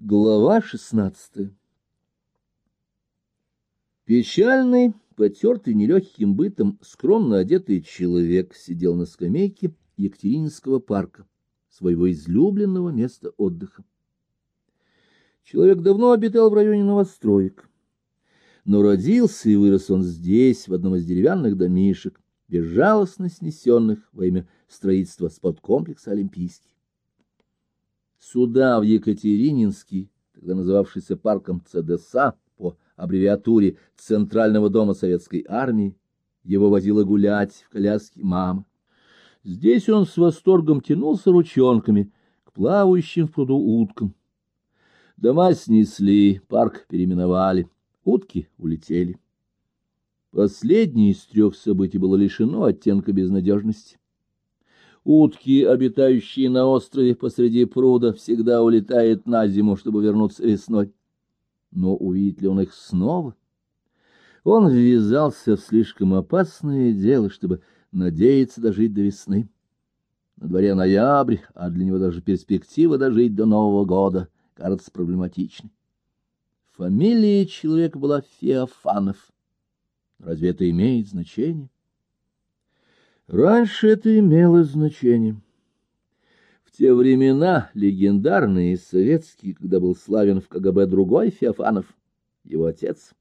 Глава шестнадцатая Печальный, потертый нелегким бытом, скромно одетый человек сидел на скамейке Екатерининского парка, своего излюбленного места отдыха. Человек давно обитал в районе новостроек, но родился и вырос он здесь, в одном из деревянных домишек, безжалостно снесенных во имя строительства спорткомплекса «Олимпийский». Сюда, в Екатерининский, тогда называвшийся парком ЦДСА по аббревиатуре Центрального дома Советской Армии, его возила гулять в коляске мама. Здесь он с восторгом тянулся ручонками к плавающим в пруду уткам. Дома снесли, парк переименовали, утки улетели. Последнее из трех событий было лишено оттенка безнадежности. Утки, обитающие на острове посреди пруда, всегда улетают на зиму, чтобы вернуться весной. Но увидит ли он их снова? Он ввязался в слишком опасное дело, чтобы надеяться дожить до весны. На дворе ноябрь, а для него даже перспектива дожить до Нового года кажется проблематичной. Фамилия человека была Феофанов. Разве это имеет значение? Раньше это имело значение. В те времена, легендарные советские, когда был славен в КГБ другой Феофанов, его отец.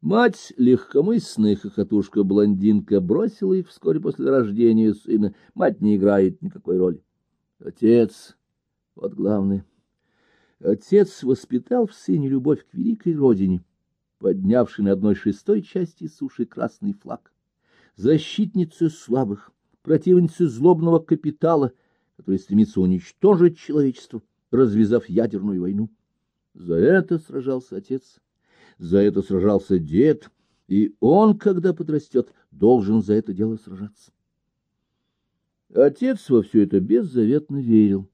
Мать, легкомысленная хохотушка-блондинка, бросила их вскоре после рождения сына. Мать не играет никакой роли. Отец, вот главное. Отец воспитал в сыне любовь к великой родине, поднявший на одной шестой части суши красный флаг защитницы слабых, противницы злобного капитала, который стремится уничтожить человечество, развязав ядерную войну. За это сражался отец, за это сражался дед, и он, когда подрастет, должен за это дело сражаться. Отец во все это беззаветно верил,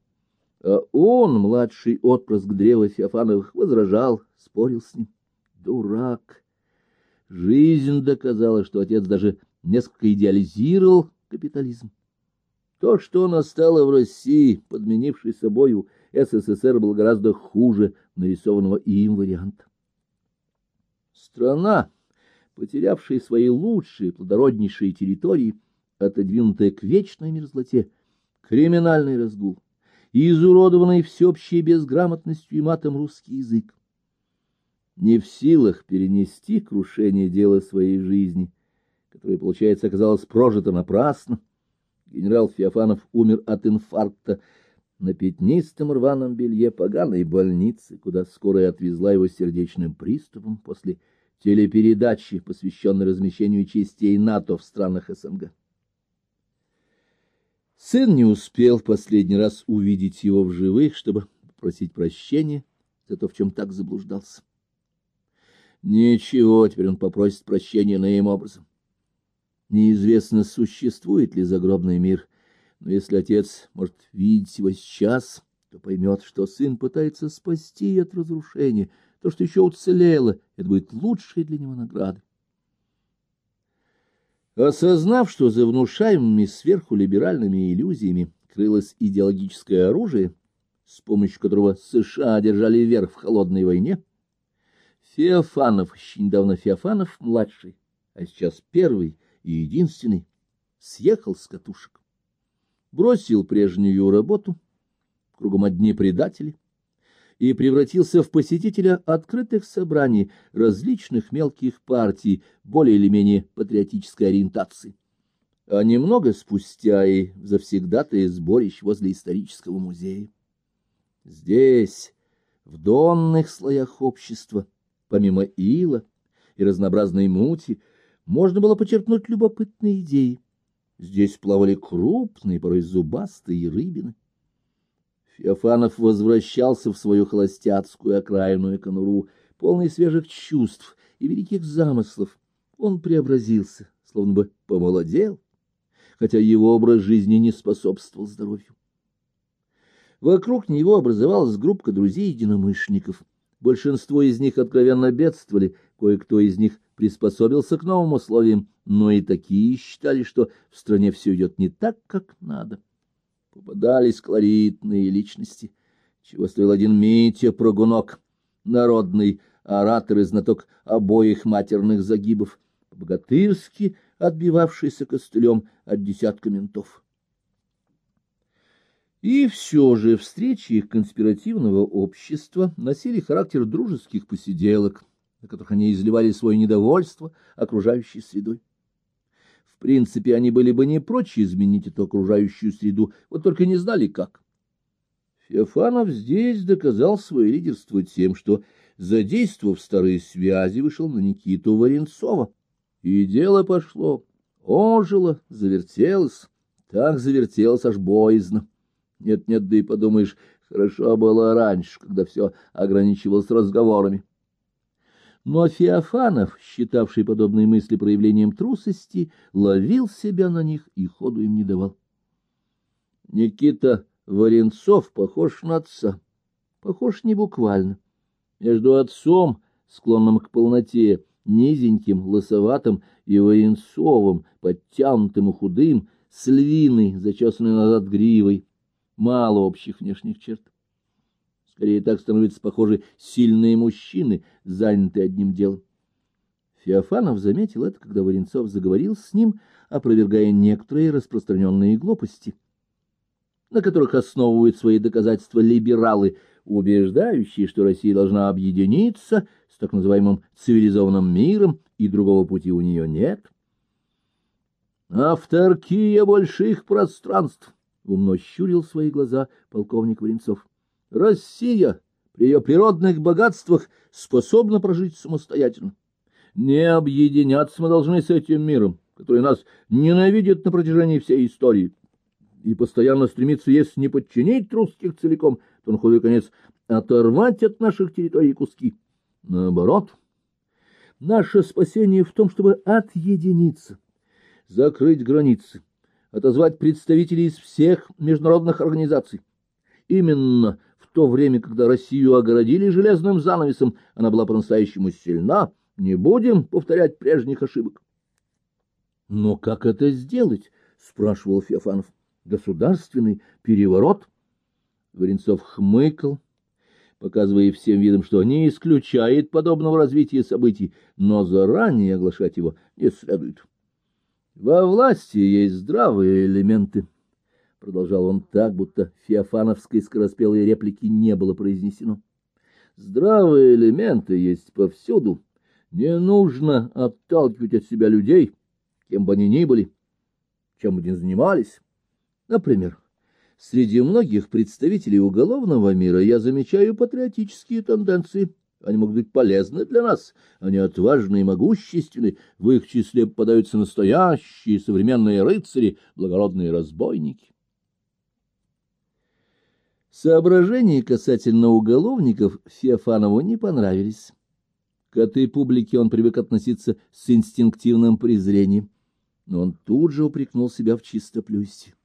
а он, младший отпрыск древа Феофановых, возражал, спорил с ним. Дурак! Жизнь доказала, что отец даже несколько идеализировал капитализм. То, что настало в России, подменившей собою СССР, было гораздо хуже нарисованного им варианта. Страна, потерявшая свои лучшие, плодороднейшие территории, отодвинутая к вечной мерзлоте, криминальный разгул, изуродованный всеобщей безграмотностью и матом русский язык, не в силах перенести крушение дела своей жизни — которое, получается, оказалось прожито напрасно. Генерал Феофанов умер от инфаркта на пятнистом рваном белье поганой больницы, куда скорая отвезла его сердечным приступом после телепередачи, посвященной размещению частей НАТО в странах СНГ. Сын не успел последний раз увидеть его в живых, чтобы попросить прощения за то, в чем так заблуждался. Ничего, теперь он попросит прощения наим образом. Неизвестно, существует ли загробный мир, но если отец может видеть его сейчас, то поймет, что сын пытается спасти от разрушения то, что еще уцелело, это будет лучшей для него наградой. Осознав, что за внушаемыми сверху либеральными иллюзиями крылось идеологическое оружие, с помощью которого США держали верх в холодной войне, Феофанов, еще недавно Феофанов-младший, а сейчас первый, и единственный, съехал с катушек, бросил прежнюю работу, кругом одни предатели, и превратился в посетителя открытых собраний различных мелких партий более или менее патриотической ориентации. А немного спустя и завсегдатые сборищ возле исторического музея. Здесь, в донных слоях общества, помимо ила и разнообразной мути, можно было почерпнуть любопытные идеи. Здесь плавали крупные, порой зубастые рыбины. Феофанов возвращался в свою холостяцкую окраинную конуру, полный свежих чувств и великих замыслов. Он преобразился, словно бы помолодел, хотя его образ жизни не способствовал здоровью. Вокруг него образовалась группа друзей-единомышленников. Большинство из них откровенно бедствовали, кое-кто из них приспособился к новым условиям, но и такие считали, что в стране все идет не так, как надо. Попадались колоритные личности, чего стоил один Митя Прогунок, народный оратор и знаток обоих матерных загибов, богатырски отбивавшийся костылем от десятка ментов. И все же встречи их конспиративного общества носили характер дружеских посиделок, на которых они изливали свое недовольство окружающей средой. В принципе, они были бы не прочь изменить эту окружающую среду, вот только не знали как. Феофанов здесь доказал свое лидерство тем, что, задействовав старые связи, вышел на Никиту Варенцова. И дело пошло, ожило, завертелось, так завертелось аж боязно. Нет-нет, да и подумаешь, хорошо было раньше, когда все ограничивалось разговорами. Но Феофанов, считавший подобные мысли проявлением трусости, ловил себя на них и ходу им не давал. Никита Варенцов похож на отца, похож не буквально. Между отцом, склонным к полноте, низеньким, лосоватым и Варенцовым, подтянутым и худым, с львиной, зачесанной назад гривой, мало общих внешних черт. Скорее так становятся похожи сильные мужчины, занятые одним делом. Феофанов заметил это, когда Варенцов заговорил с ним, опровергая некоторые распространенные глупости, на которых основывают свои доказательства либералы, убеждающие, что Россия должна объединиться с так называемым цивилизованным миром, и другого пути у нее нет. Авторкия больших пространств, умно щурил свои глаза полковник Варенцов. Россия при ее природных богатствах способна прожить самостоятельно. Не объединяться мы должны с этим миром, который нас ненавидит на протяжении всей истории, и постоянно стремится, если не подчинить русских целиком, то на худой конец оторвать от наших территорий куски. Наоборот, наше спасение в том, чтобы отъединиться, закрыть границы, отозвать представителей из всех международных организаций. Именно то время, когда Россию огородили железным занавесом, она была по-настоящему сильна. Не будем повторять прежних ошибок. — Но как это сделать? — спрашивал Феофанов. — Государственный переворот? Варенцов хмыкал, показывая всем видом, что не исключает подобного развития событий, но заранее оглашать его не следует. Во власти есть здравые элементы, — продолжал он так, будто феофановской скороспелой реплики не было произнесено. Здравые элементы есть повсюду. Не нужно отталкивать от себя людей, кем бы они ни были, чем бы ни занимались. Например, среди многих представителей уголовного мира я замечаю патриотические тенденции — они могут быть полезны для нас. Они отважны и могущественны. В их числе попадаются настоящие современные рыцари, благородные разбойники. Соображения касательно уголовников Феофанову не понравились. К этой публике он привык относиться с инстинктивным презрением, но он тут же упрекнул себя в чистоплюсти.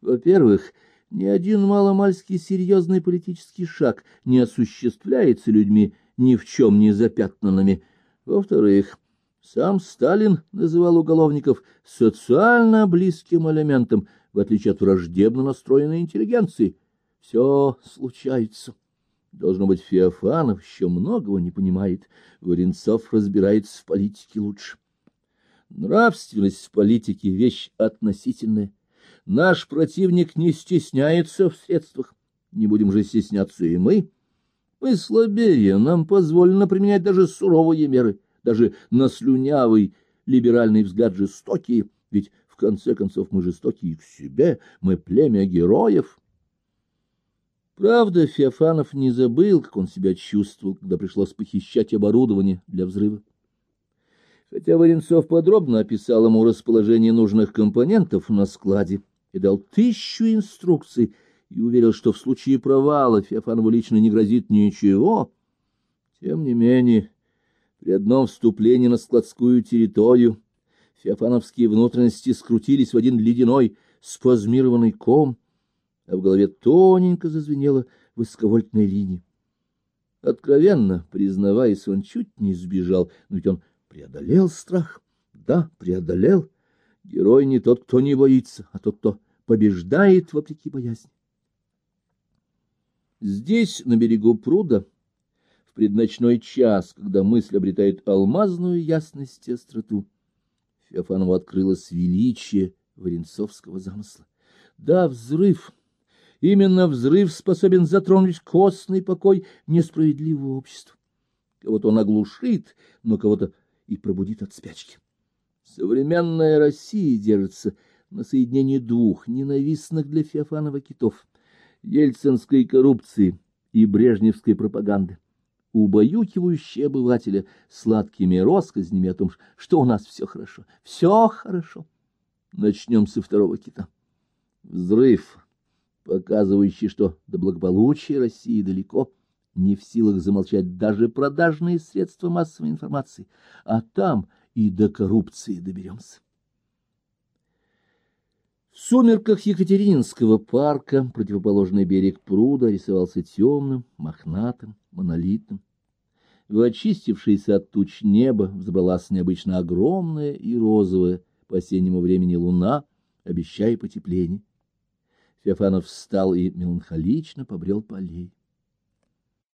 Во-первых, ни один маломальский серьезный политический шаг не осуществляется людьми, ни в чем не запятнанными. Во-вторых, сам Сталин называл уголовников социально близким элементом, в отличие от враждебно настроенной интеллигенции. Все случается. Должно быть, Феофанов еще многого не понимает. Варенцов разбирается в политике лучше. Нравственность в политике — вещь относительная. Наш противник не стесняется в средствах. Не будем же стесняться и мы. Мы слабее, нам позволено применять даже суровые меры, даже наслюнявый либеральный взгляд жестокий, ведь в конце концов мы жестокие к себе, мы племя героев. Правда, Феофанов не забыл, как он себя чувствовал, когда пришлось похищать оборудование для взрыва. Хотя Варенцов подробно описал ему расположение нужных компонентов на складе и дал тысячу инструкций, и уверил, что в случае провала Феофанову лично не грозит ничего, тем не менее, при одном вступлении на складскую территорию феофановские внутренности скрутились в один ледяной спазмированный ком, а в голове тоненько зазвенела высоковольтная линия. Откровенно признаваясь, он чуть не сбежал, но ведь он преодолел страх. Да, преодолел. Герой не тот, кто не боится, а тот, кто побеждает вопреки боязни. Здесь, на берегу пруда, в предночной час, когда мысль обретает алмазную ясность и остроту, Феофанову открылось величие Варенцовского замысла. Да, взрыв, именно взрыв способен затронуть костный покой несправедливого общества. Кого-то он оглушит, но кого-то и пробудит от спячки. Современная Россия держится на соединении двух ненавистных для Феофанова китов — ельцинской коррупции и брежневской пропаганды, убаюкивающей обывателя сладкими россказнями о том, что у нас все хорошо, все хорошо. Начнем со второго кита. Взрыв, показывающий, что до благополучия России далеко, не в силах замолчать даже продажные средства массовой информации, а там и до коррупции доберемся. В сумерках Екатерининского парка противоположный берег пруда рисовался темным, мохнатым, монолитным. В очистившееся от туч небо взобралась необычно огромная и розовая по осеннему времени луна, обещая потепление. Феофанов встал и меланхолично побрел по аллее.